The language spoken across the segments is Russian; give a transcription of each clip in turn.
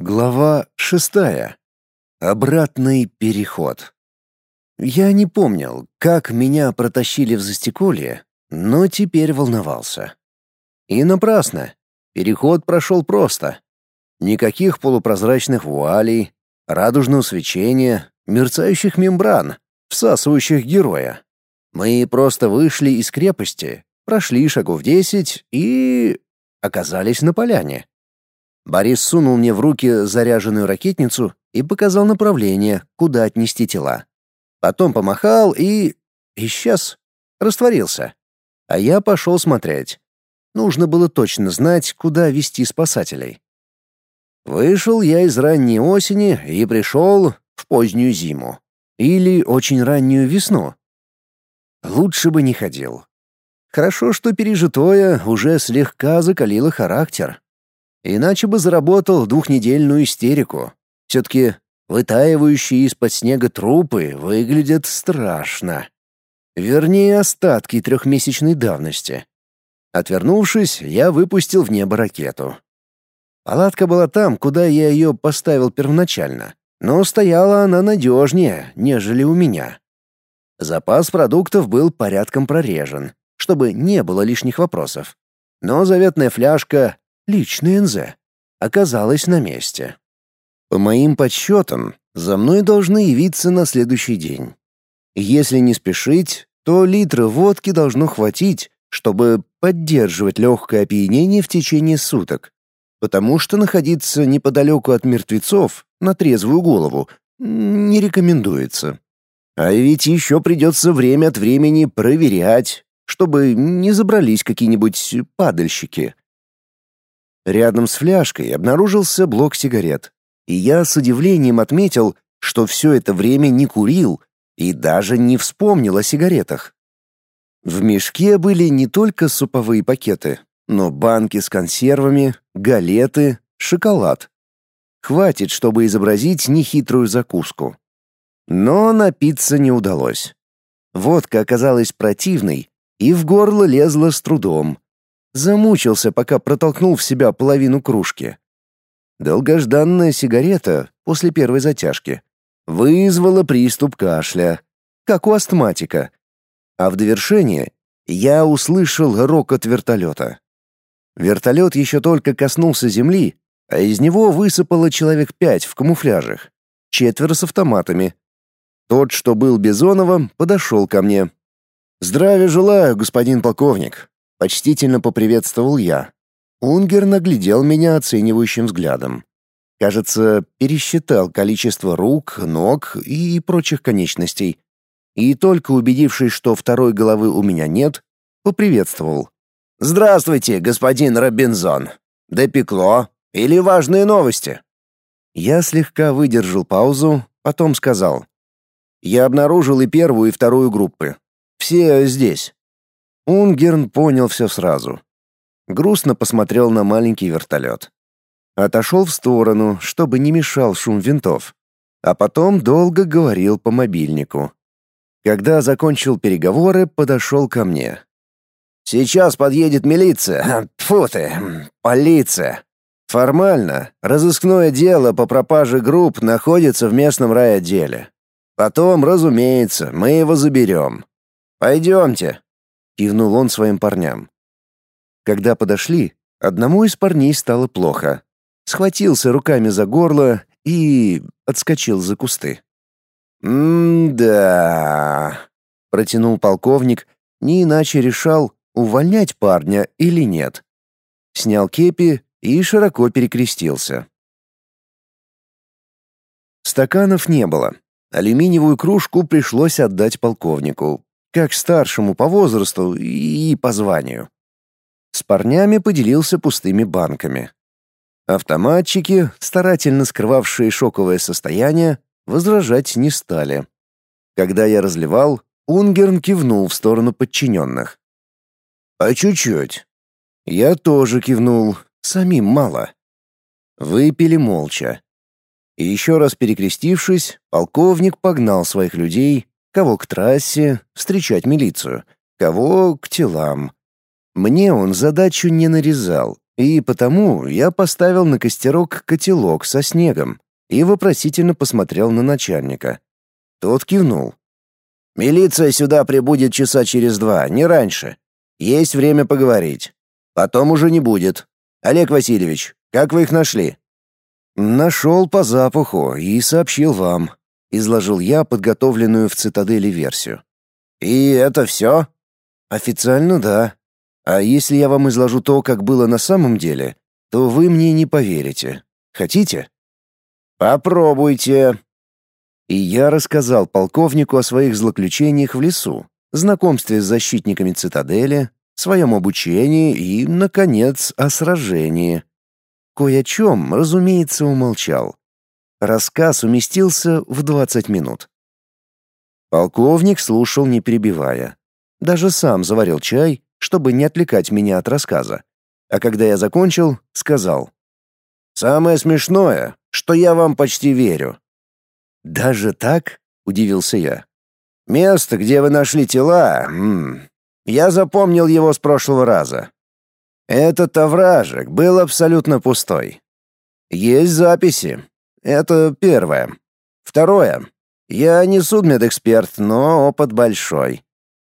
Глава шестая. Обратный переход. Я не помнил, как меня протащили в застеколье, но теперь волновался. И напрасно. Переход прошел просто. Никаких полупрозрачных вуалей, радужного свечения, мерцающих мембран, всасывающих героя. Мы просто вышли из крепости, прошли шагов десять и... оказались на поляне. Борис сунул мне в руки заряженную ракетницу и показал направление, куда отнести тела. Потом помахал и... исчез. Растворился. А я пошел смотреть. Нужно было точно знать, куда вести спасателей. Вышел я из ранней осени и пришел в позднюю зиму. Или очень раннюю весну. Лучше бы не ходил. Хорошо, что пережитое уже слегка закалило характер. Иначе бы заработал двухнедельную истерику. Все-таки вытаивающие из-под снега трупы выглядят страшно. Вернее, остатки трехмесячной давности. Отвернувшись, я выпустил в небо ракету. Палатка была там, куда я ее поставил первоначально, но стояла она надежнее, нежели у меня. Запас продуктов был порядком прорежен, чтобы не было лишних вопросов. Но заветная фляжка, личный НЗ, оказалась на месте. По моим подсчетам, за мной должны явиться на следующий день. Если не спешить, то литра водки должно хватить, чтобы поддерживать легкое опьянение в течение суток, потому что находиться неподалеку от мертвецов на трезвую голову не рекомендуется. А ведь еще придется время от времени проверять, чтобы не забрались какие-нибудь падальщики. Рядом с фляжкой обнаружился блок сигарет, и я с удивлением отметил, что все это время не курил и даже не вспомнил о сигаретах. В мешке были не только суповые пакеты, но банки с консервами, галеты, шоколад. Хватит, чтобы изобразить нехитрую закуску. Но напиться не удалось. Водка оказалась противной и в горло лезла с трудом. Замучился, пока протолкнул в себя половину кружки. Долгожданная сигарета после первой затяжки вызвала приступ кашля, как у астматика. А в довершение я услышал рокот вертолета. Вертолет еще только коснулся земли, а из него высыпало человек пять в камуфляжах, четверо с автоматами. Тот, что был Бизоновым, подошел ко мне. «Здравия желаю, господин полковник», — почтительно поприветствовал я. Унгер наглядел меня оценивающим взглядом. Кажется, пересчитал количество рук, ног и прочих конечностей. И только убедившись, что второй головы у меня нет, поприветствовал. «Здравствуйте, господин Робинзон. Допекло? Или важные новости?» Я слегка выдержал паузу, потом сказал. «Я обнаружил и первую, и вторую группы. Все здесь». Унгерн понял все сразу. Грустно посмотрел на маленький вертолет. Отошел в сторону, чтобы не мешал шум винтов. А потом долго говорил по мобильнику. Когда закончил переговоры, подошел ко мне. Сейчас подъедет милиция. Тьфу ты, полиция. Формально, разыскное дело по пропаже групп находится в местном райотделе. Потом, разумеется, мы его заберем. Пойдемте», — кивнул он своим парням. Когда подошли, одному из парней стало плохо. Схватился руками за горло и отскочил за кусты. «М-да», — протянул полковник, не иначе решал, увольнять парня или нет. Снял кепи и широко перекрестился. Стаканов не было. Алюминиевую кружку пришлось отдать полковнику, как старшему по возрасту и по званию. С парнями поделился пустыми банками. Автоматчики, старательно скрывавшие шоковое состояние, возражать не стали. Когда я разливал, Унгерн кивнул в сторону подчиненных. «А чуть-чуть». Я тоже кивнул, самим мало. Выпили молча. И еще раз перекрестившись, полковник погнал своих людей, кого к трассе, встречать милицию, кого к телам. Мне он задачу не нарезал, И потому я поставил на костерок котелок со снегом и вопросительно посмотрел на начальника. Тот кивнул. «Милиция сюда прибудет часа через два, не раньше. Есть время поговорить. Потом уже не будет. Олег Васильевич, как вы их нашли?» «Нашел по запаху и сообщил вам», — изложил я подготовленную в цитадели версию. «И это все?» «Официально да. А если я вам изложу то, как было на самом деле, то вы мне не поверите. Хотите?» «Попробуйте». И я рассказал полковнику о своих злоключениях в лесу, знакомстве с защитниками цитадели, своем обучении и, наконец, о сражении. Кое о чем, разумеется, умолчал. Рассказ уместился в 20 минут. Полковник слушал, не перебивая. Даже сам заварил чай, чтобы не отвлекать меня от рассказа. А когда я закончил, сказал. «Самое смешное, что я вам почти верю». «Даже так?» — удивился я. «Место, где вы нашли тела, м -м, я запомнил его с прошлого раза. Этот овражек был абсолютно пустой. Есть записи. Это первое. Второе. Я не судмедэксперт, но опыт большой.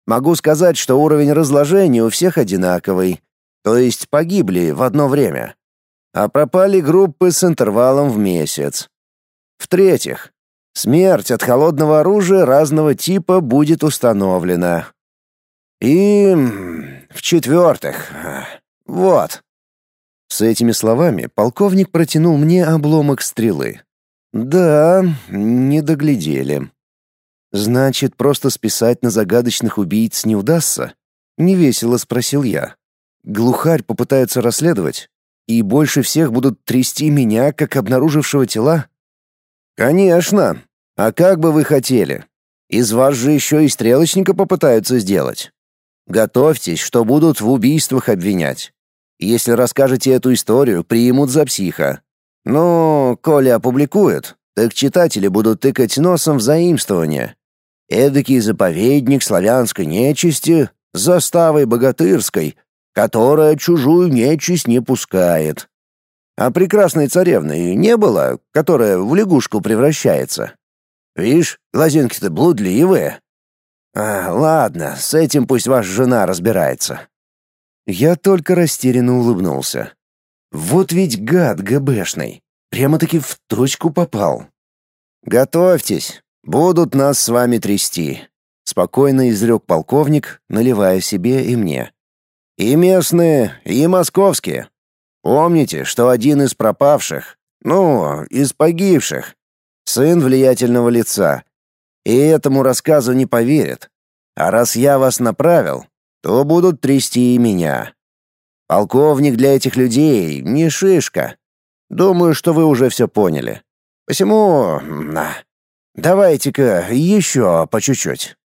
Могу сказать, что уровень разложения у всех одинаковый, то есть погибли в одно время. А пропали группы с интервалом в месяц. В-третьих, смерть от холодного оружия разного типа будет установлена. И в-четвертых, вот. С этими словами полковник протянул мне обломок стрелы. Да, не доглядели. Значит, просто списать на загадочных убийц не удастся? Невесело спросил я. Глухарь попытается расследовать, и больше всех будут трясти меня, как обнаружившего тела? Конечно. А как бы вы хотели? Из вас же еще и стрелочника попытаются сделать. Готовьтесь, что будут в убийствах обвинять. Если расскажете эту историю, примут за психа. Но, коли опубликуют, так читатели будут тыкать носом в заимствование. Эдакий заповедник славянской нечисти с заставой богатырской, которая чужую нечисть не пускает. А прекрасной царевны не было, которая в лягушку превращается. Видишь, глазинки-то блудливые. А, ладно, с этим пусть ваша жена разбирается. Я только растерянно улыбнулся. Вот ведь гад ГБшный. Прямо-таки в точку попал. Готовьтесь, будут нас с вами трясти, спокойно изрек полковник, наливая себе и мне. И местные, и московские. Помните, что один из пропавших, ну, из погибших, сын влиятельного лица, и этому рассказу не поверят. А раз я вас направил, то будут трясти и меня. Полковник для этих людей не шишка. Думаю, что вы уже все поняли. Посему... Давайте-ка еще по чуть-чуть.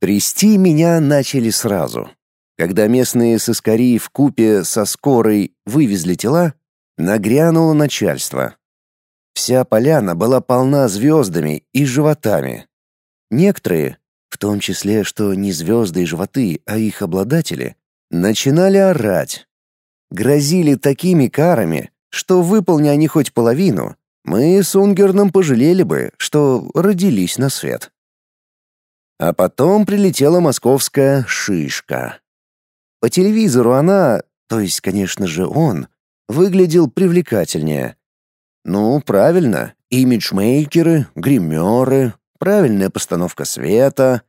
Трясти меня начали сразу. Когда местные сыскари в купе со скорой вывезли тела, нагрянуло начальство. Вся поляна была полна звездами и животами. Некоторые, в том числе, что не звезды и животы, а их обладатели, начинали орать. Грозили такими карами, что, выполня они хоть половину, мы с Унгерном пожалели бы, что родились на свет. А потом прилетела московская шишка. По телевизору она, то есть, конечно же, он, выглядел привлекательнее. Ну, правильно, имиджмейкеры, гримеры, правильная постановка света.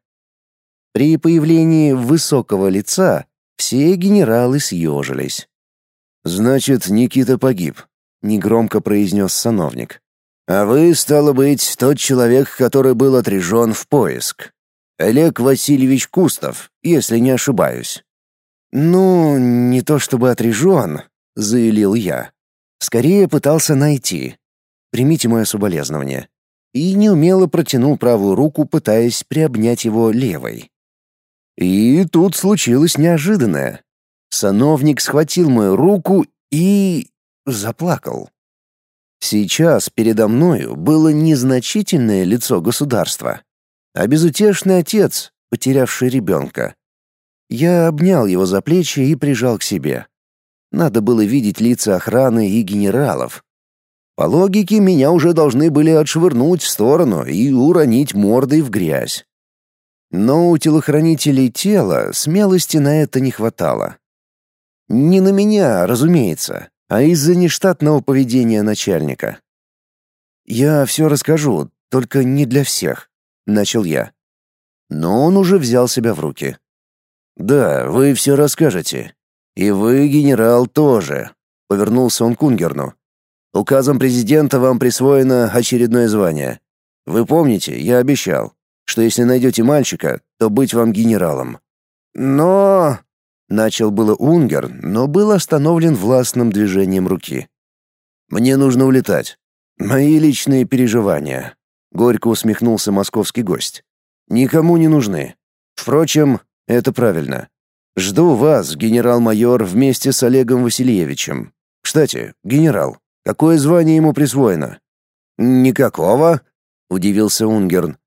При появлении высокого лица все генералы съежились. «Значит, Никита погиб», — негромко произнес сановник. «А вы, стало быть, тот человек, который был отряжен в поиск. Олег Васильевич Кустов, если не ошибаюсь». «Ну, не то чтобы отряжен», — заявил я. Скорее пытался найти. Примите мое соболезнование. И неумело протянул правую руку, пытаясь приобнять его левой. И тут случилось неожиданное. Сановник схватил мою руку и... заплакал. Сейчас передо мною было незначительное лицо государства, а безутешный отец, потерявший ребенка. Я обнял его за плечи и прижал к себе. Надо было видеть лица охраны и генералов. По логике, меня уже должны были отшвырнуть в сторону и уронить мордой в грязь. Но у телохранителей тела смелости на это не хватало. Не на меня, разумеется, а из-за нештатного поведения начальника. «Я все расскажу, только не для всех», — начал я. Но он уже взял себя в руки. «Да, вы все расскажете. И вы, генерал, тоже», — повернулся он к Унгерну. «Указом президента вам присвоено очередное звание. Вы помните, я обещал, что если найдете мальчика, то быть вам генералом». «Но...» — начал было Унгер, но был остановлен властным движением руки. «Мне нужно улетать. Мои личные переживания», — горько усмехнулся московский гость. «Никому не нужны. Впрочем, это правильно. Жду вас, генерал-майор, вместе с Олегом Васильевичем. Кстати, генерал, какое звание ему присвоено? Никакого, удивился Унгерн.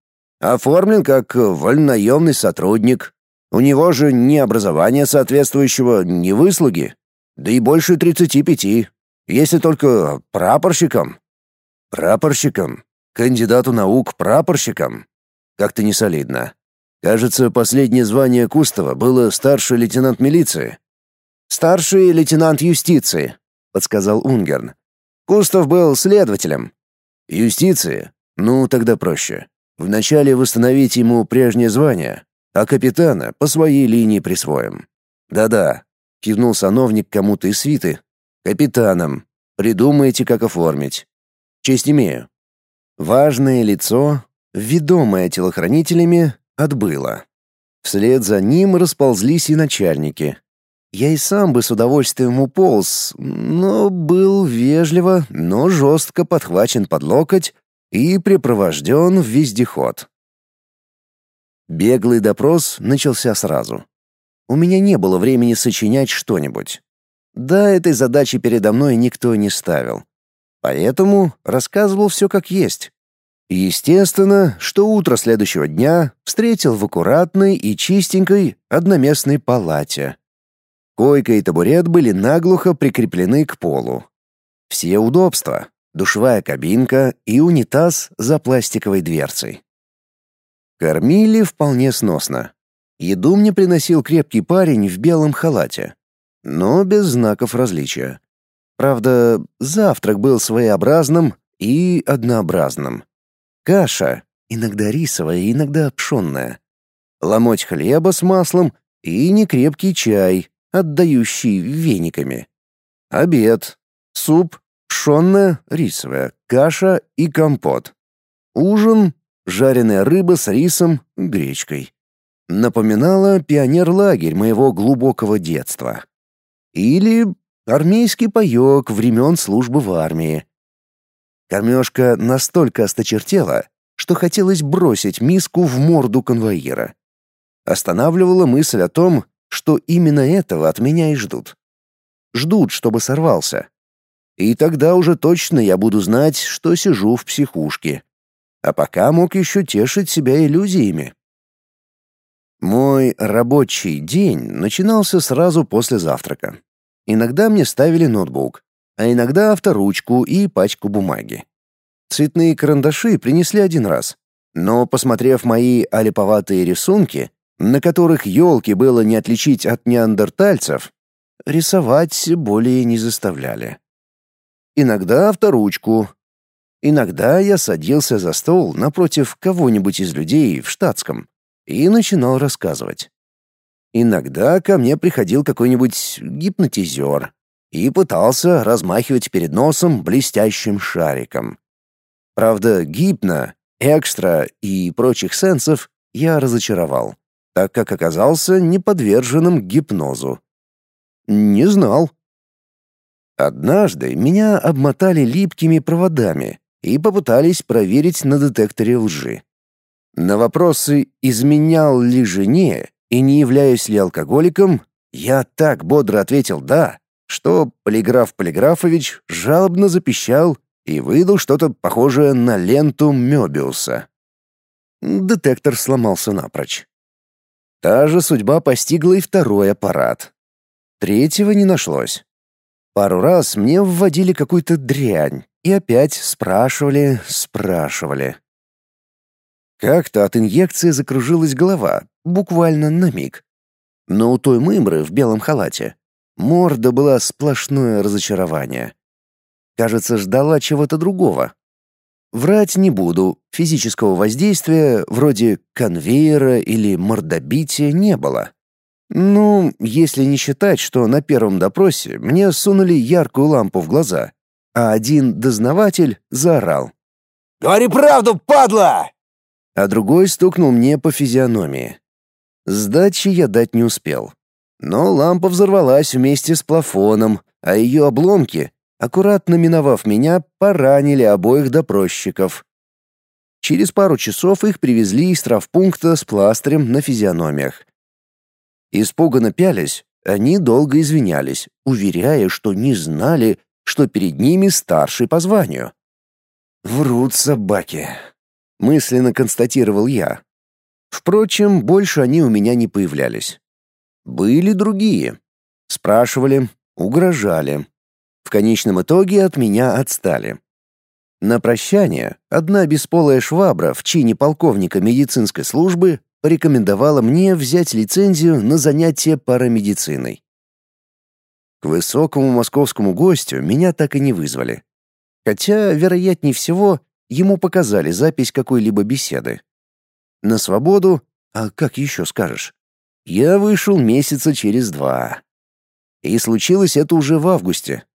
Оформлен как вольнонаемный сотрудник. У него же ни образования соответствующего, ни выслуги. Да и больше тридцати пяти. Если только прапорщиком. Прапорщиком? Кандидату наук прапорщиком? Как-то не солидно. Кажется, последнее звание Кустова было старший лейтенант милиции. Старший лейтенант юстиции, подсказал Унгерн. Кустов был следователем. Юстиции? Ну, тогда проще. Вначале восстановить ему прежнее звание, а капитана по своей линии присвоим. Да-да, кивнул сановник кому-то из свиты. Капитаном. Придумайте, как оформить. Честь имею. Важное лицо, ведомое телохранителями, отбыло. Вслед за ним расползлись и начальники. Я и сам бы с удовольствием уполз, но был вежливо, но жестко подхвачен под локоть и припровожден в вездеход. Беглый допрос начался сразу. У меня не было времени сочинять что-нибудь. Да, этой задачи передо мной никто не ставил. Поэтому рассказывал все как есть. Естественно, что утро следующего дня встретил в аккуратной и чистенькой одноместной палате. Койка и табурет были наглухо прикреплены к полу. Все удобства — душевая кабинка и унитаз за пластиковой дверцей. Кормили вполне сносно. Еду мне приносил крепкий парень в белом халате, но без знаков различия. Правда, завтрак был своеобразным и однообразным. Каша, иногда рисовая, иногда пшенная. Ломоть хлеба с маслом и некрепкий чай, отдающий вениками. Обед. Суп, пшенная, рисовая, каша и компот. Ужин — жареная рыба с рисом, гречкой. Напоминала пионер-лагерь моего глубокого детства. Или армейский паёк времен службы в армии. Кормежка настолько осточертела, что хотелось бросить миску в морду конвоира. Останавливала мысль о том, что именно этого от меня и ждут. Ждут, чтобы сорвался. И тогда уже точно я буду знать, что сижу в психушке. А пока мог еще тешить себя иллюзиями. Мой рабочий день начинался сразу после завтрака. Иногда мне ставили ноутбук, а иногда авторучку и пачку бумаги. Цветные карандаши принесли один раз, но, посмотрев мои олиповатые рисунки, на которых елки было не отличить от неандертальцев, рисовать более не заставляли. Иногда авторучку. Иногда я садился за стол напротив кого-нибудь из людей в штатском и начинал рассказывать. Иногда ко мне приходил какой-нибудь гипнотизер, и пытался размахивать перед носом блестящим шариком. Правда, гипно, экстра и прочих сенсов я разочаровал, так как оказался неподверженным гипнозу. Не знал. Однажды меня обмотали липкими проводами и попытались проверить на детекторе лжи. На вопросы, изменял ли жене и не являюсь ли алкоголиком, я так бодро ответил «да», что полиграф Полиграфович жалобно запищал и выдал что-то похожее на ленту Мёбиуса. Детектор сломался напрочь. Та же судьба постигла и второй аппарат. Третьего не нашлось. Пару раз мне вводили какую-то дрянь и опять спрашивали, спрашивали. Как-то от инъекции закружилась голова, буквально на миг. Но у той мымры в белом халате морда была сплошное разочарование. Кажется, ждала чего-то другого. Врать не буду, физического воздействия, вроде конвейера или мордобития, не было. Ну, если не считать, что на первом допросе мне сунули яркую лампу в глаза, а один дознаватель заорал. «Говори правду, падла!» А другой стукнул мне по физиономии. Сдачи я дать не успел. Но лампа взорвалась вместе с плафоном, а ее обломки, аккуратно миновав меня, поранили обоих допросчиков. Через пару часов их привезли из травпункта с пластырем на физиономиях. Испуганно пялись, они долго извинялись, уверяя, что не знали, что перед ними старший по званию. «Врут собаки», — мысленно констатировал я. Впрочем, больше они у меня не появлялись. Были другие. Спрашивали, угрожали. В конечном итоге от меня отстали. На прощание одна бесполая швабра в чине полковника медицинской службы порекомендовала мне взять лицензию на занятия парамедициной. К высокому московскому гостю меня так и не вызвали. Хотя, вероятнее всего, ему показали запись какой-либо беседы. На свободу, а как еще скажешь, я вышел месяца через два. И случилось это уже в августе.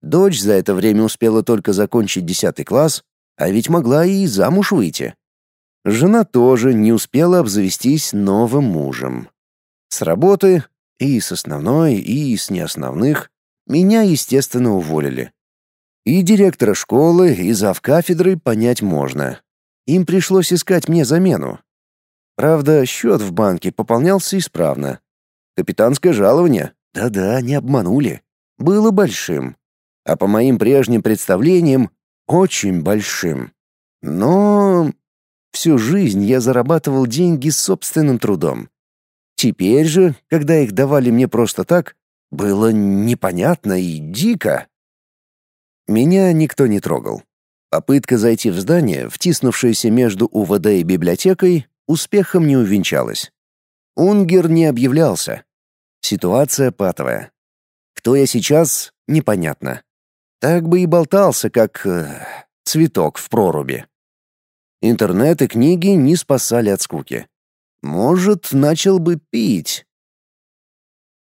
Дочь за это время успела только закончить десятый класс, а ведь могла и замуж выйти. Жена тоже не успела обзавестись новым мужем. С работы, и с основной, и с неосновных, меня, естественно, уволили. И директора школы, и завкафедры понять можно. Им пришлось искать мне замену. Правда, счет в банке пополнялся исправно. Капитанское жалование, да-да, не обманули, было большим. А по моим прежним представлениям, очень большим. Но Всю жизнь я зарабатывал деньги собственным трудом. Теперь же, когда их давали мне просто так, было непонятно и дико. Меня никто не трогал. Попытка зайти в здание, втиснувшееся между УВД и библиотекой, успехом не увенчалась. Унгер не объявлялся. Ситуация патовая. Кто я сейчас, непонятно. Так бы и болтался, как э, цветок в проруби. Интернет и книги не спасали от скуки. Может, начал бы пить.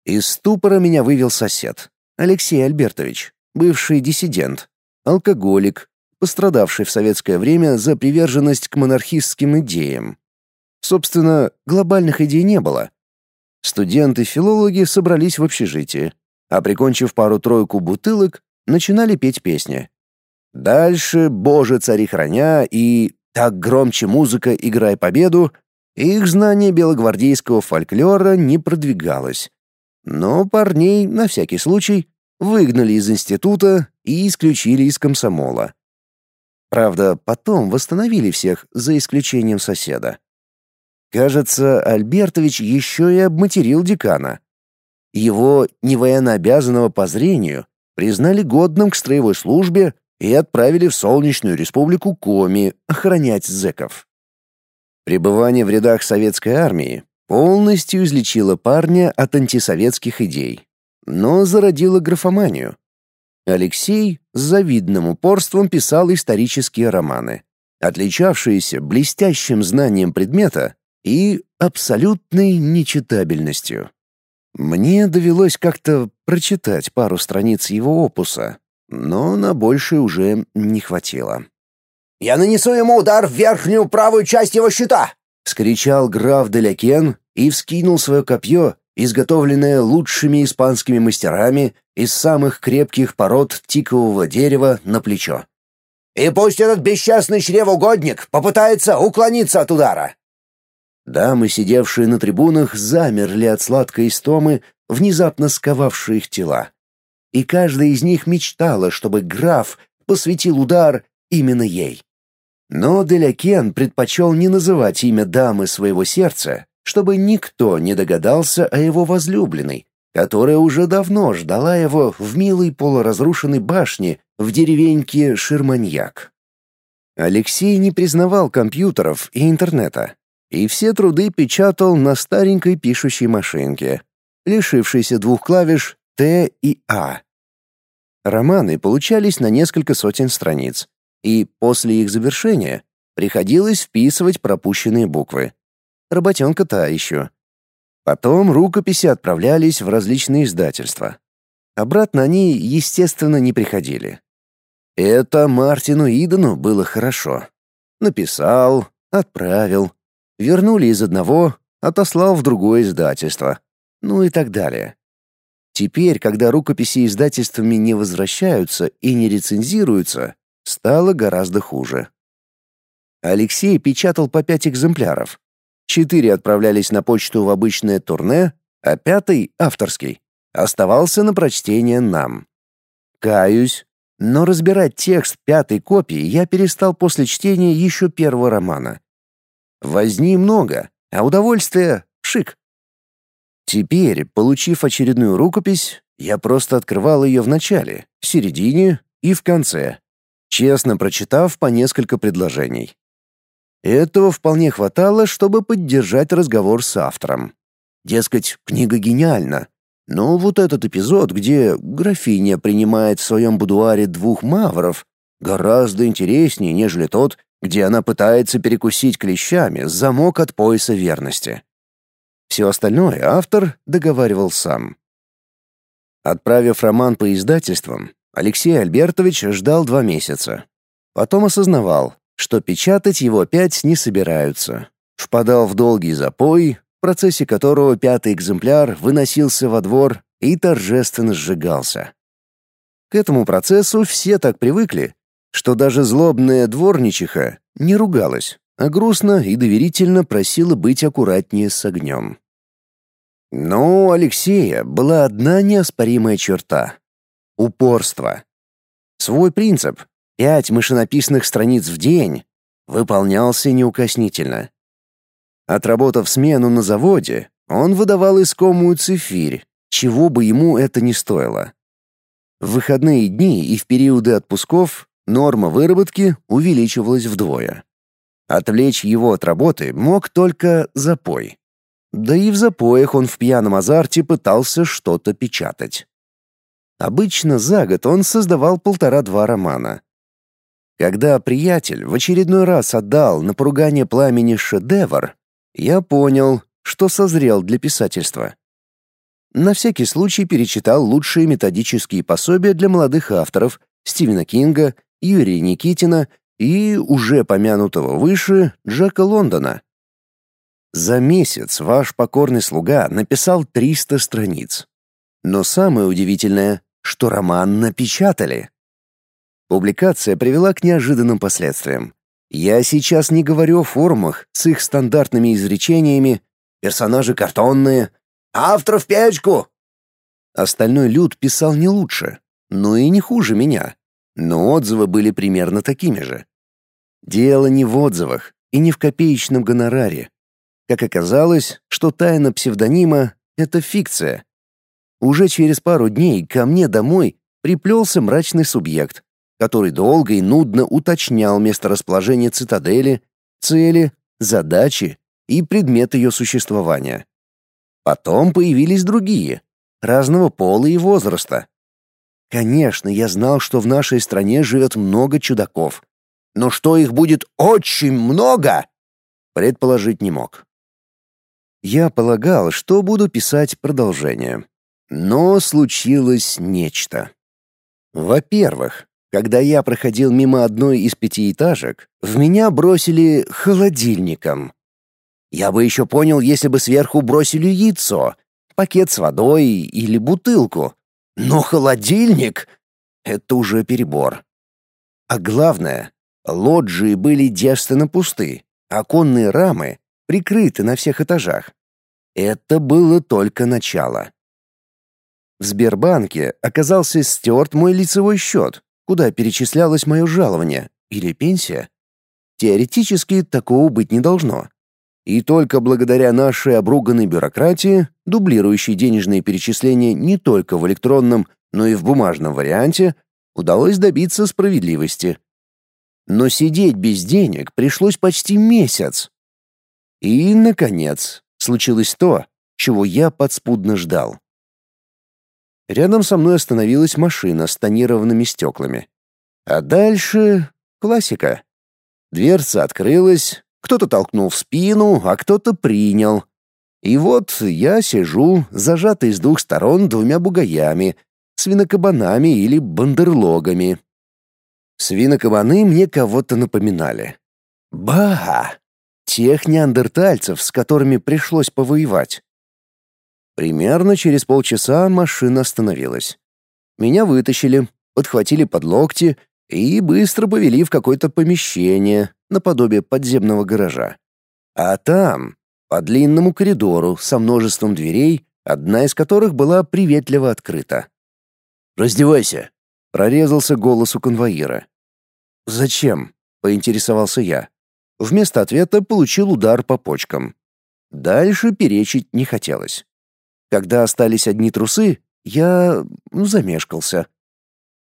Из ступора меня вывел сосед, Алексей Альбертович, бывший диссидент, алкоголик, пострадавший в советское время за приверженность к монархистским идеям. Собственно, глобальных идей не было. Студенты-филологи собрались в общежитии, а прикончив пару-тройку бутылок, начинали петь песни. Дальше «Боже, цари храня» и так громче музыка «Играй победу» их знание белогвардейского фольклора не продвигалось. Но парней, на всякий случай, выгнали из института и исключили из комсомола. Правда, потом восстановили всех, за исключением соседа. Кажется, Альбертович еще и обматерил декана. Его, невоеннообязанного по зрению, признали годным к строевой службе и отправили в солнечную республику Коми охранять зэков. Пребывание в рядах советской армии полностью излечило парня от антисоветских идей, но зародило графоманию. Алексей с завидным упорством писал исторические романы, отличавшиеся блестящим знанием предмета и абсолютной нечитабельностью. Мне довелось как-то прочитать пару страниц его опуса, но на большее уже не хватило. «Я нанесу ему удар в верхнюю правую часть его щита!» — скричал граф Делякен и вскинул свое копье, изготовленное лучшими испанскими мастерами из самых крепких пород тикового дерева на плечо. «И пусть этот бесчастный чревоугодник попытается уклониться от удара!» Дамы, сидевшие на трибунах, замерли от сладкой истомы, внезапно сковавшей их тела и каждая из них мечтала, чтобы граф посвятил удар именно ей. Но Делякен предпочел не называть имя дамы своего сердца, чтобы никто не догадался о его возлюбленной, которая уже давно ждала его в милой полуразрушенной башне в деревеньке Ширманьяк. Алексей не признавал компьютеров и интернета, и все труды печатал на старенькой пишущей машинке, лишившейся двух клавиш Т и А. Романы получались на несколько сотен страниц, и после их завершения приходилось вписывать пропущенные буквы. Работенка та еще. Потом рукописи отправлялись в различные издательства. Обратно они, естественно, не приходили. Это Мартину Идену было хорошо. Написал, отправил, вернули из одного, отослал в другое издательство, ну и так далее. Теперь, когда рукописи издательствами не возвращаются и не рецензируются, стало гораздо хуже. Алексей печатал по пять экземпляров. Четыре отправлялись на почту в обычное турне, а пятый, авторский, оставался на прочтение нам. Каюсь, но разбирать текст пятой копии я перестал после чтения еще первого романа. Возни много, а удовольствие — шик. Теперь, получив очередную рукопись, я просто открывал ее в начале, в середине и в конце, честно прочитав по несколько предложений. Этого вполне хватало, чтобы поддержать разговор с автором. Дескать, книга гениальна, но вот этот эпизод, где графиня принимает в своем будуаре двух мавров, гораздо интереснее, нежели тот, где она пытается перекусить клещами замок от пояса верности. Все остальное автор договаривал сам. Отправив роман по издательствам, Алексей Альбертович ждал два месяца. Потом осознавал, что печатать его опять не собираются. Впадал в долгий запой, в процессе которого пятый экземпляр выносился во двор и торжественно сжигался. К этому процессу все так привыкли, что даже злобная дворничиха не ругалась, а грустно и доверительно просила быть аккуратнее с огнем. Но у Алексея была одна неоспоримая черта упорство. Свой принцип — пять машинописных страниц в день — выполнялся неукоснительно. Отработав смену на заводе, он выдавал искомую цифирь, чего бы ему это ни стоило. В выходные дни и в периоды отпусков норма выработки увеличивалась вдвое. Отвлечь его от работы мог только запой. Да и в запоях он в пьяном азарте пытался что-то печатать. Обычно за год он создавал полтора-два романа. Когда приятель в очередной раз отдал на поругание пламени шедевр, я понял, что созрел для писательства. На всякий случай перечитал лучшие методические пособия для молодых авторов Стивена Кинга, Юрия Никитина и уже помянутого выше Джека Лондона. За месяц ваш покорный слуга написал 300 страниц. Но самое удивительное, что роман напечатали. Публикация привела к неожиданным последствиям. Я сейчас не говорю о формах с их стандартными изречениями, персонажи картонные, автор в печку. Остальной люд писал не лучше, но и не хуже меня. Но отзывы были примерно такими же. Дело не в отзывах и не в копеечном гонораре. Как оказалось, что тайна псевдонима — это фикция, уже через пару дней ко мне домой приплелся мрачный субъект, который долго и нудно уточнял месторасположение цитадели, цели, задачи и предмет ее существования. Потом появились другие, разного пола и возраста. Конечно, я знал, что в нашей стране живет много чудаков, но что их будет очень много, предположить не мог. Я полагал, что буду писать продолжение. Но случилось нечто. Во-первых, когда я проходил мимо одной из пятиэтажек, в меня бросили холодильником. Я бы еще понял, если бы сверху бросили яйцо, пакет с водой или бутылку. Но холодильник — это уже перебор. А главное, лоджии были девственно пусты, оконные рамы прикрыты на всех этажах. Это было только начало. В Сбербанке оказался стерт мой лицевой счет, куда перечислялось мое жалование или пенсия. Теоретически такого быть не должно. И только благодаря нашей обруганной бюрократии, дублирующей денежные перечисления не только в электронном, но и в бумажном варианте, удалось добиться справедливости. Но сидеть без денег пришлось почти месяц. И, наконец, случилось то, чего я подспудно ждал. Рядом со мной остановилась машина с тонированными стеклами. А дальше классика. Дверца открылась, кто-то толкнул в спину, а кто-то принял. И вот я сижу, зажатый с двух сторон двумя бугаями, свинокабанами или бандерлогами. Свинокабаны мне кого-то напоминали. Ба! Тех неандертальцев, с которыми пришлось повоевать. Примерно через полчаса машина остановилась. Меня вытащили, подхватили под локти и быстро повели в какое-то помещение, наподобие подземного гаража. А там, по длинному коридору со множеством дверей, одна из которых была приветливо открыта. «Раздевайся!» — прорезался голос у конвоира. «Зачем?» — поинтересовался я. Вместо ответа получил удар по почкам. Дальше перечить не хотелось. Когда остались одни трусы, я ну, замешкался.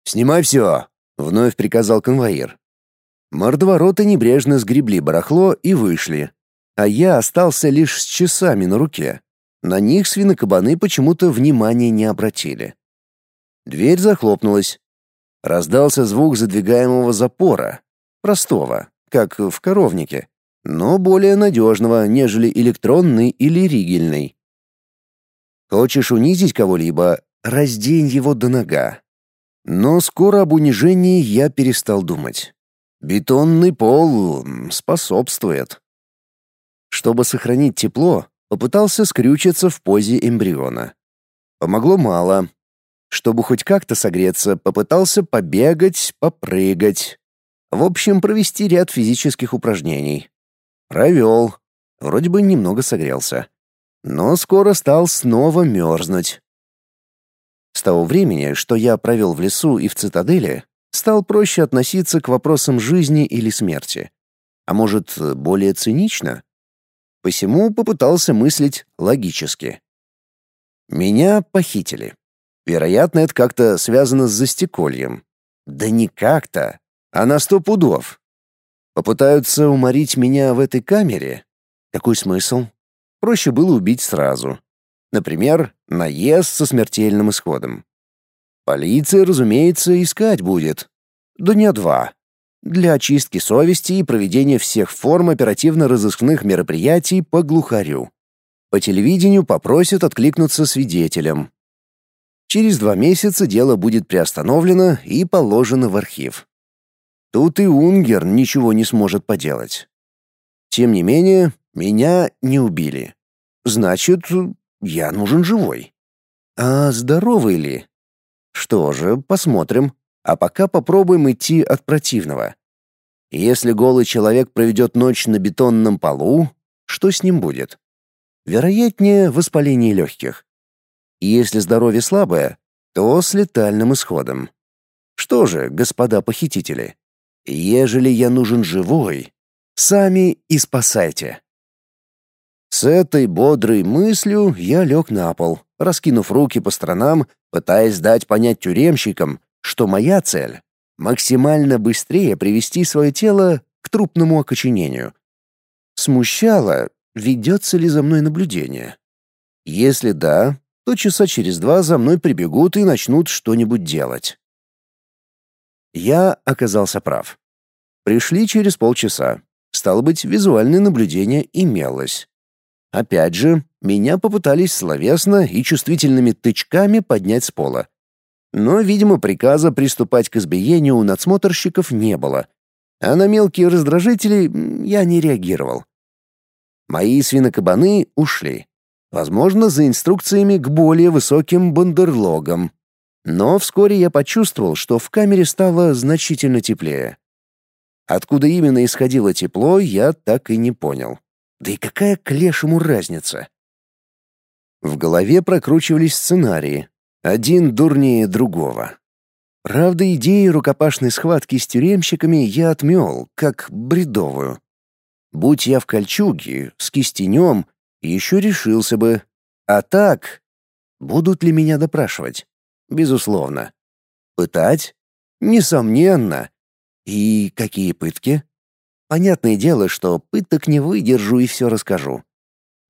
«Снимай все!» — вновь приказал конвоир. Мордовороты небрежно сгребли барахло и вышли. А я остался лишь с часами на руке. На них свинокабаны почему-то внимания не обратили. Дверь захлопнулась. Раздался звук задвигаемого запора. Простого, как в коровнике, но более надежного, нежели электронный или ригельный. Хочешь унизить кого-либо, раздень его до нога. Но скоро об унижении я перестал думать. Бетонный пол способствует. Чтобы сохранить тепло, попытался скрючиться в позе эмбриона. Помогло мало. Чтобы хоть как-то согреться, попытался побегать, попрыгать. В общем, провести ряд физических упражнений. Провел. Вроде бы немного согрелся но скоро стал снова мерзнуть. С того времени, что я провел в лесу и в цитадели, стал проще относиться к вопросам жизни или смерти. А может, более цинично? Посему попытался мыслить логически. Меня похитили. Вероятно, это как-то связано с застекольем. Да не как-то, а на сто пудов. Попытаются уморить меня в этой камере? Какой смысл? проще было убить сразу. Например, наезд со смертельным исходом. Полиция, разумеется, искать будет. Да не два. Для очистки совести и проведения всех форм оперативно-розыскных мероприятий по глухарю. По телевидению попросят откликнуться свидетелям. Через два месяца дело будет приостановлено и положено в архив. Тут и Унгер ничего не сможет поделать. Тем не менее, меня не убили. Значит, я нужен живой. А здоровый ли? Что же, посмотрим. А пока попробуем идти от противного. Если голый человек проведет ночь на бетонном полу, что с ним будет? Вероятнее, воспаление легких. Если здоровье слабое, то с летальным исходом. Что же, господа похитители, ежели я нужен живой, сами и спасайте. С этой бодрой мыслью я лег на пол, раскинув руки по сторонам, пытаясь дать понять тюремщикам, что моя цель — максимально быстрее привести свое тело к трупному окоченению. Смущало, ведется ли за мной наблюдение. Если да, то часа через два за мной прибегут и начнут что-нибудь делать. Я оказался прав. Пришли через полчаса. Стало быть, визуальное наблюдение имелось. Опять же, меня попытались словесно и чувствительными тычками поднять с пола. Но, видимо, приказа приступать к избиению у надсмотрщиков не было, а на мелкие раздражители я не реагировал. Мои свинокабаны ушли. Возможно, за инструкциями к более высоким бандерлогам. Но вскоре я почувствовал, что в камере стало значительно теплее. Откуда именно исходило тепло, я так и не понял. Да и какая к лешему разница? В голове прокручивались сценарии, один дурнее другого. Правда, идею рукопашной схватки с тюремщиками я отмел, как бредовую. Будь я в кольчуге, с кистенем, еще решился бы. А так, будут ли меня допрашивать? Безусловно. Пытать? Несомненно. И какие пытки? Понятное дело, что пыток не выдержу и все расскажу.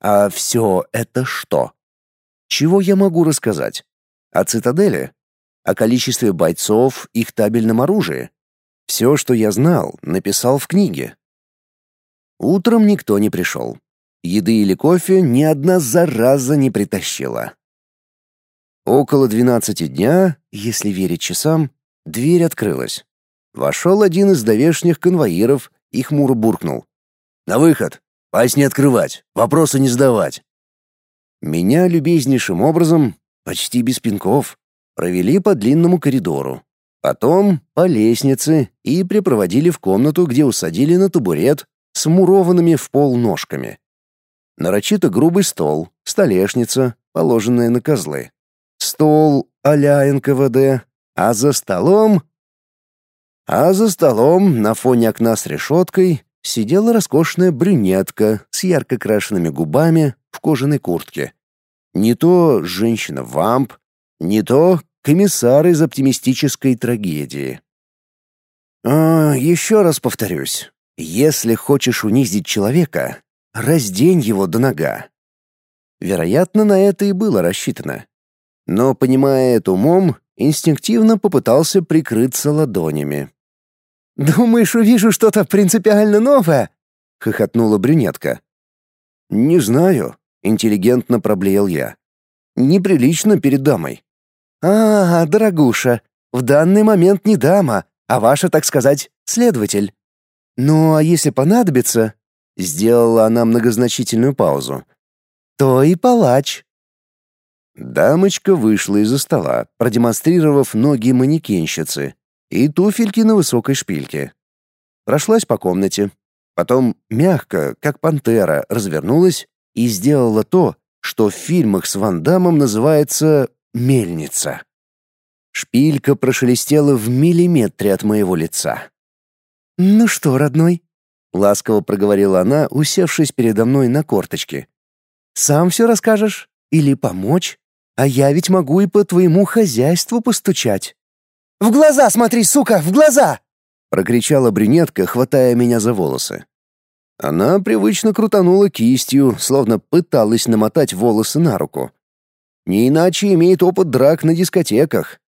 А все это что? Чего я могу рассказать? О цитадели? О количестве бойцов, их табельном оружии? Все, что я знал, написал в книге. Утром никто не пришел. Еды или кофе ни одна зараза не притащила. Около двенадцати дня, если верить часам, дверь открылась. Вошел один из довешних конвоиров и хмуро буркнул. «На выход! Пасть не открывать, вопросы не задавать!» Меня любезнейшим образом, почти без пинков, провели по длинному коридору. Потом по лестнице и припроводили в комнату, где усадили на табурет с мурованными в пол ножками. Нарочито грубый стол, столешница, положенная на козлы. Стол а-ля НКВД, а за столом... А за столом, на фоне окна с решеткой, сидела роскошная брюнетка с ярко крашенными губами в кожаной куртке. Не то женщина-вамп, не то комиссар из оптимистической трагедии. А, еще раз повторюсь, если хочешь унизить человека, раздень его до нога. Вероятно, на это и было рассчитано. Но, понимая это умом, инстинктивно попытался прикрыться ладонями. «Думаешь, увижу что-то принципиально новое?» — хохотнула брюнетка. «Не знаю», — интеллигентно проблеял я. «Неприлично перед дамой». «А, дорогуша, в данный момент не дама, а ваша, так сказать, следователь. «Ну, а если понадобится...» — сделала она многозначительную паузу. «То и палач». Дамочка вышла из-за стола, продемонстрировав ноги манекенщицы и туфельки на высокой шпильке. Прошлась по комнате. Потом мягко, как пантера, развернулась и сделала то, что в фильмах с Ван Дамом называется «мельница». Шпилька прошелестела в миллиметре от моего лица. «Ну что, родной?» — ласково проговорила она, усевшись передо мной на корточке. «Сам все расскажешь? Или помочь? А я ведь могу и по твоему хозяйству постучать». «В глаза смотри, сука, в глаза!» — прокричала брюнетка, хватая меня за волосы. Она привычно крутанула кистью, словно пыталась намотать волосы на руку. Не иначе имеет опыт драк на дискотеках.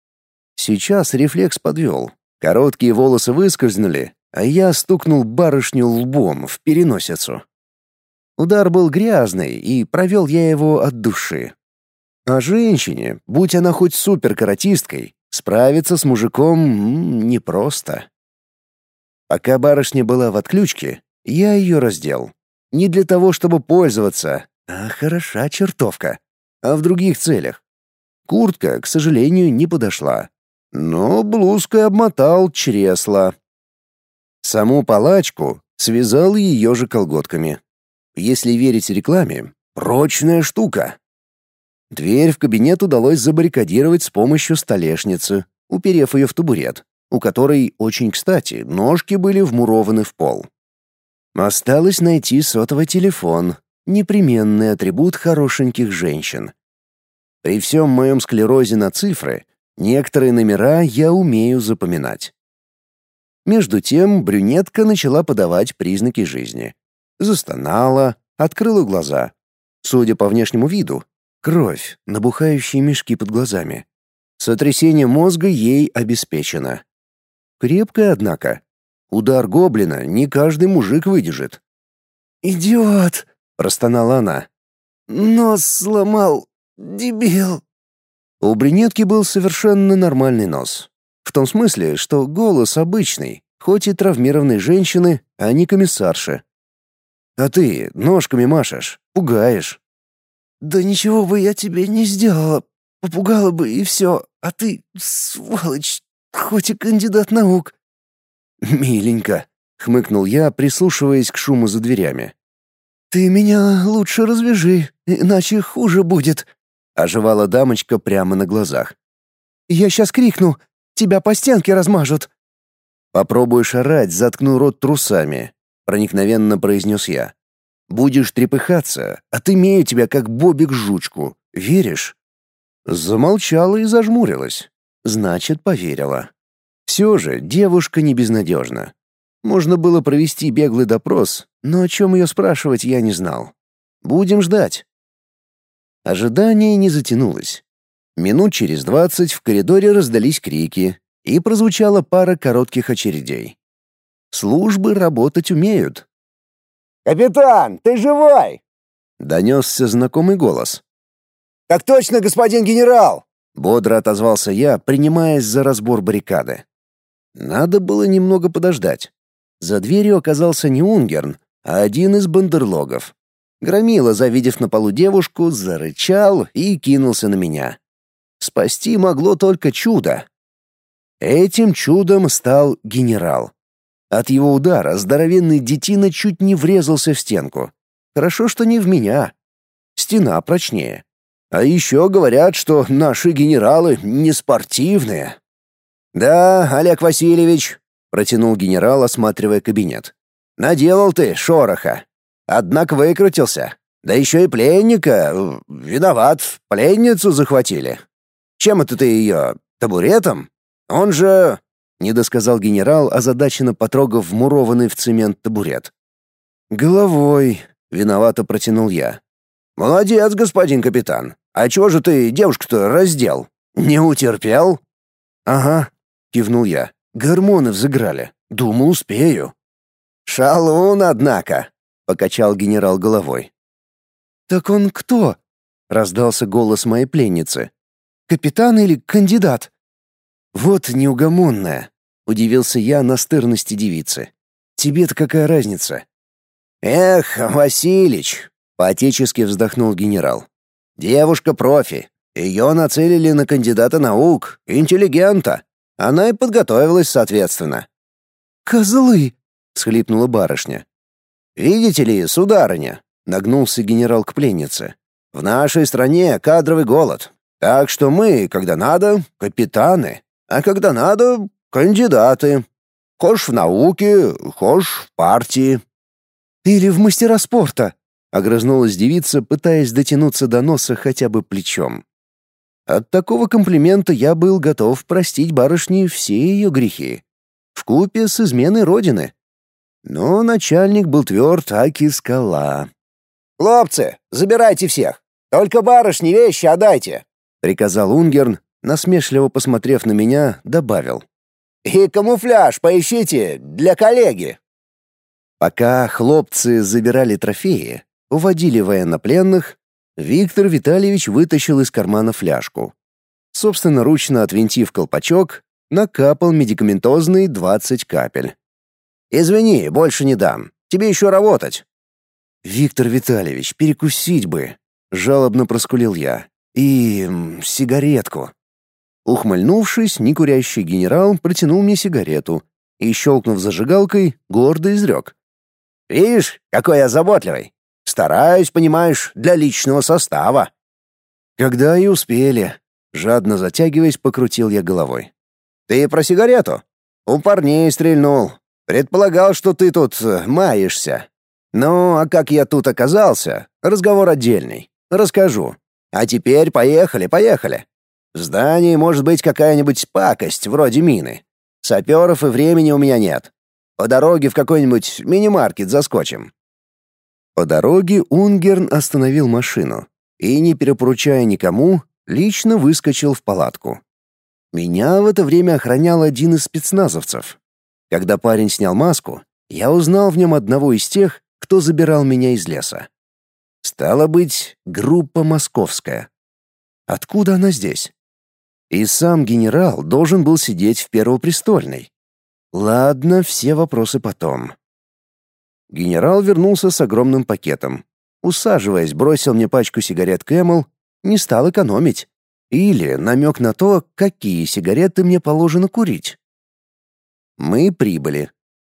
Сейчас рефлекс подвел. Короткие волосы выскользнули, а я стукнул барышню лбом в переносицу. Удар был грязный, и провел я его от души. А женщине, будь она хоть суперкаратисткой, справиться с мужиком непросто. Пока барышня была в отключке, я ее раздел. Не для того, чтобы пользоваться, а хороша чертовка, а в других целях. Куртка, к сожалению, не подошла. Но блузкой обмотал чресло. Саму палачку связал ее же колготками. Если верить рекламе, прочная штука. Дверь в кабинет удалось забаррикадировать с помощью столешницы, уперев ее в табурет, у которой, очень кстати, ножки были вмурованы в пол. Осталось найти сотовый телефон, непременный атрибут хорошеньких женщин. При всем моем склерозе на цифры, некоторые номера я умею запоминать. Между тем брюнетка начала подавать признаки жизни. Застонала, открыла глаза. Судя по внешнему виду, кровь, набухающие мешки под глазами. Сотрясение мозга ей обеспечено. Крепкая, однако. Удар гоблина не каждый мужик выдержит. «Идиот!» — простонала она. «Нос сломал, дебил!» У брюнетки был совершенно нормальный нос. В том смысле, что голос обычный, хоть и травмированной женщины, а не комиссарши. А ты ножками машешь, пугаешь. Да ничего бы я тебе не сделала, попугала бы и все, а ты, сволочь, хоть и кандидат наук. Миленько, хмыкнул я, прислушиваясь к шуму за дверями. Ты меня лучше развяжи, иначе хуже будет, оживала дамочка прямо на глазах. Я сейчас крикну, Тебя по стенке размажут». «Попробуешь орать, заткну рот трусами. Проникновенно произнес я. Будешь трепыхаться, отымею тебя как бобик жучку. Веришь? Замолчала и зажмурилась. Значит, поверила. Все же девушка не безнадежна. Можно было провести беглый допрос, но о чем ее спрашивать я не знал. Будем ждать. Ожидание не затянулось. Минут через двадцать в коридоре раздались крики, и прозвучала пара коротких очередей. Службы работать умеют. «Капитан, ты живой?» — донесся знакомый голос. «Так точно, господин генерал!» — бодро отозвался я, принимаясь за разбор баррикады. Надо было немного подождать. За дверью оказался не Унгерн, а один из бандерлогов. Громила, завидев на полу девушку, зарычал и кинулся на меня. Спасти могло только чудо. Этим чудом стал генерал. От его удара здоровенный детина чуть не врезался в стенку. Хорошо, что не в меня. Стена прочнее. А еще говорят, что наши генералы не спортивные. «Да, Олег Васильевич», — протянул генерал, осматривая кабинет. «Наделал ты шороха. Однако выкрутился. Да еще и пленника. Виноват, пленницу захватили. Чем это ты ее? Табуретом? Он же...» — не досказал генерал, озадаченно потрогав вмурованный в цемент табурет. «Головой», — виновато протянул я. «Молодец, господин капитан. А чего же ты девушку-то раздел? Не утерпел?» «Ага», — кивнул я. «Гормоны взыграли. Думаю, успею». «Шалун, однако», — покачал генерал головой. «Так он кто?» — раздался голос моей пленницы. «Капитан или кандидат?» «Вот неугомонная», — удивился я настырности девицы. «Тебе-то какая разница?» «Эх, Василич!» — поотечески вздохнул генерал. «Девушка профи. Ее нацелили на кандидата наук, интеллигента. Она и подготовилась соответственно». «Козлы!» — схлипнула барышня. «Видите ли, сударыня?» — нагнулся генерал к пленнице. «В нашей стране кадровый голод. Так что мы, когда надо, капитаны, а когда надо, кандидаты. Хошь в науке, хошь в партии». «Или в мастера спорта», — огрызнулась девица, пытаясь дотянуться до носа хотя бы плечом. От такого комплимента я был готов простить барышне все ее грехи. В купе с изменой родины. Но начальник был тверд, аки скала. «Хлопцы, забирайте всех! Только барышни вещи отдайте!» — приказал Унгерн, насмешливо посмотрев на меня, добавил. «И камуфляж поищите для коллеги!» Пока хлопцы забирали трофеи, уводили военнопленных, Виктор Витальевич вытащил из кармана фляжку. Собственноручно отвинтив колпачок, накапал медикаментозный 20 капель. «Извини, больше не дам. Тебе еще работать». «Виктор Витальевич, перекусить бы», — жалобно проскулил я. «И... сигаретку». Ухмыльнувшись, некурящий генерал протянул мне сигарету и, щелкнув зажигалкой, гордо изрек. «Видишь, какой я заботливый. Стараюсь, понимаешь, для личного состава». «Когда и успели», — жадно затягиваясь, покрутил я головой. «Ты про сигарету? У парней стрельнул. Предполагал, что ты тут э, маешься. Ну, а как я тут оказался, разговор отдельный. Расскажу. А теперь поехали, поехали. В здании может быть какая-нибудь пакость, вроде мины. Саперов и времени у меня нет. По дороге в какой-нибудь мини-маркет заскочим». По дороге Унгерн остановил машину и, не перепоручая никому, лично выскочил в палатку. Меня в это время охранял один из спецназовцев. Когда парень снял маску, я узнал в нем одного из тех, кто забирал меня из леса. Стало быть, группа московская. Откуда она здесь? И сам генерал должен был сидеть в Первопрестольной. Ладно, все вопросы потом. Генерал вернулся с огромным пакетом. Усаживаясь, бросил мне пачку сигарет Кэмл, не стал экономить. Или намек на то, какие сигареты мне положено курить. Мы прибыли.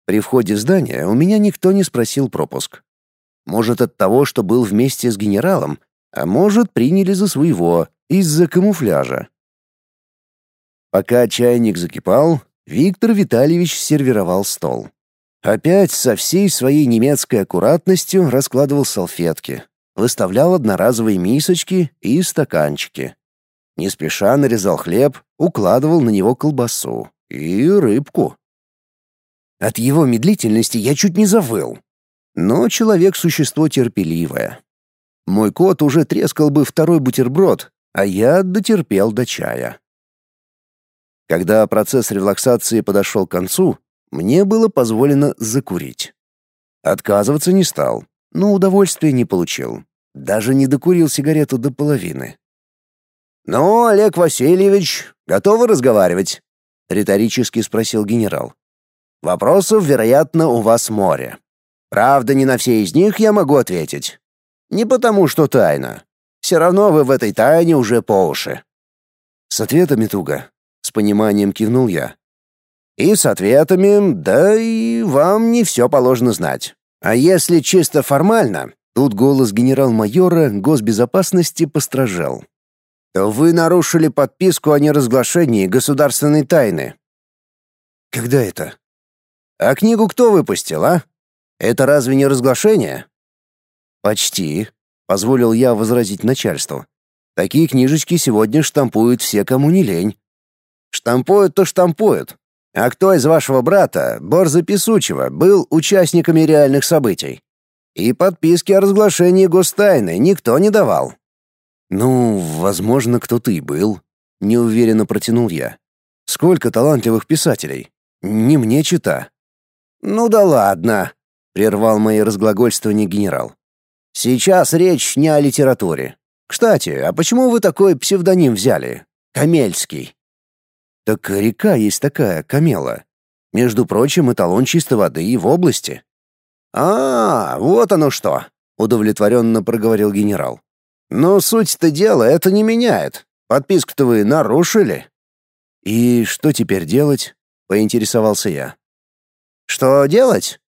При входе в здание у меня никто не спросил пропуск. Может, от того, что был вместе с генералом, а может, приняли за своего, из-за камуфляжа. Пока чайник закипал, Виктор Витальевич сервировал стол. Опять со всей своей немецкой аккуратностью раскладывал салфетки, выставлял одноразовые мисочки и стаканчики. Не спеша нарезал хлеб, укладывал на него колбасу и рыбку. От его медлительности я чуть не завыл. Но человек — существо терпеливое. Мой кот уже трескал бы второй бутерброд, а я дотерпел до чая. Когда процесс релаксации подошел к концу, мне было позволено закурить. Отказываться не стал, но удовольствия не получил. Даже не докурил сигарету до половины. «Ну, Олег Васильевич, готовы разговаривать?» — риторически спросил генерал. «Вопросов, вероятно, у вас море. Правда, не на все из них я могу ответить. Не потому, что тайна. Все равно вы в этой тайне уже по уши». «С ответами туго», — пониманием кивнул я. «И с ответами, да и вам не все положено знать. А если чисто формально, Тут голос генерал-майора госбезопасности постражал. «Вы нарушили подписку о неразглашении государственной тайны». «Когда это?» «А книгу кто выпустил, а? Это разве не разглашение?» «Почти», — позволил я возразить начальству. «Такие книжечки сегодня штампуют все, кому не лень». «Штампуют-то штампуют. А кто из вашего брата, Борза Песучего, был участниками реальных событий?» И подписки о разглашении гостайны никто не давал. Ну, возможно, кто-то и был, неуверенно протянул я. Сколько талантливых писателей. Не мне чита. Ну да ладно, прервал мои разглагольствования генерал. Сейчас речь не о литературе. Кстати, а почему вы такой псевдоним взяли? Камельский. Так река есть такая, Камела. Между прочим, эталон чистой воды и в области. «А, вот оно что!» — удовлетворенно проговорил генерал. «Но суть-то дела это не меняет. Подписку-то вы нарушили». «И что теперь делать?» — поинтересовался я. «Что делать?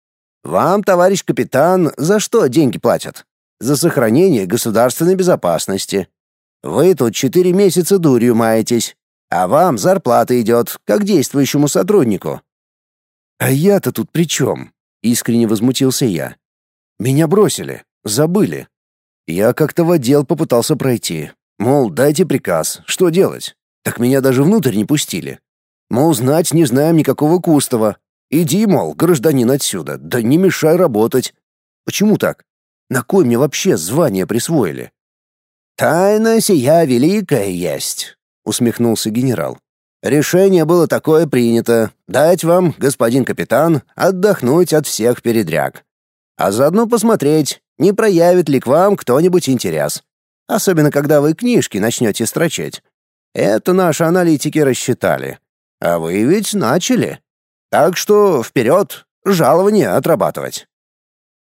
Вам, товарищ капитан, за что деньги платят? За сохранение государственной безопасности. Вы тут четыре месяца дурью маетесь, а вам зарплата идет, как действующему сотруднику». «А я-то тут при чем?» Искренне возмутился я. Меня бросили, забыли. Я как-то в отдел попытался пройти. Мол, дайте приказ, что делать? Так меня даже внутрь не пустили. Мол, знать не знаем никакого Кустова. Иди, мол, гражданин отсюда, да не мешай работать. Почему так? На кой мне вообще звание присвоили? «Тайна сия великая есть», — усмехнулся генерал. Решение было такое принято — дать вам, господин капитан, отдохнуть от всех передряг. А заодно посмотреть, не проявит ли к вам кто-нибудь интерес. Особенно, когда вы книжки начнете строчить. Это наши аналитики рассчитали. А вы ведь начали. Так что вперед, жалование отрабатывать.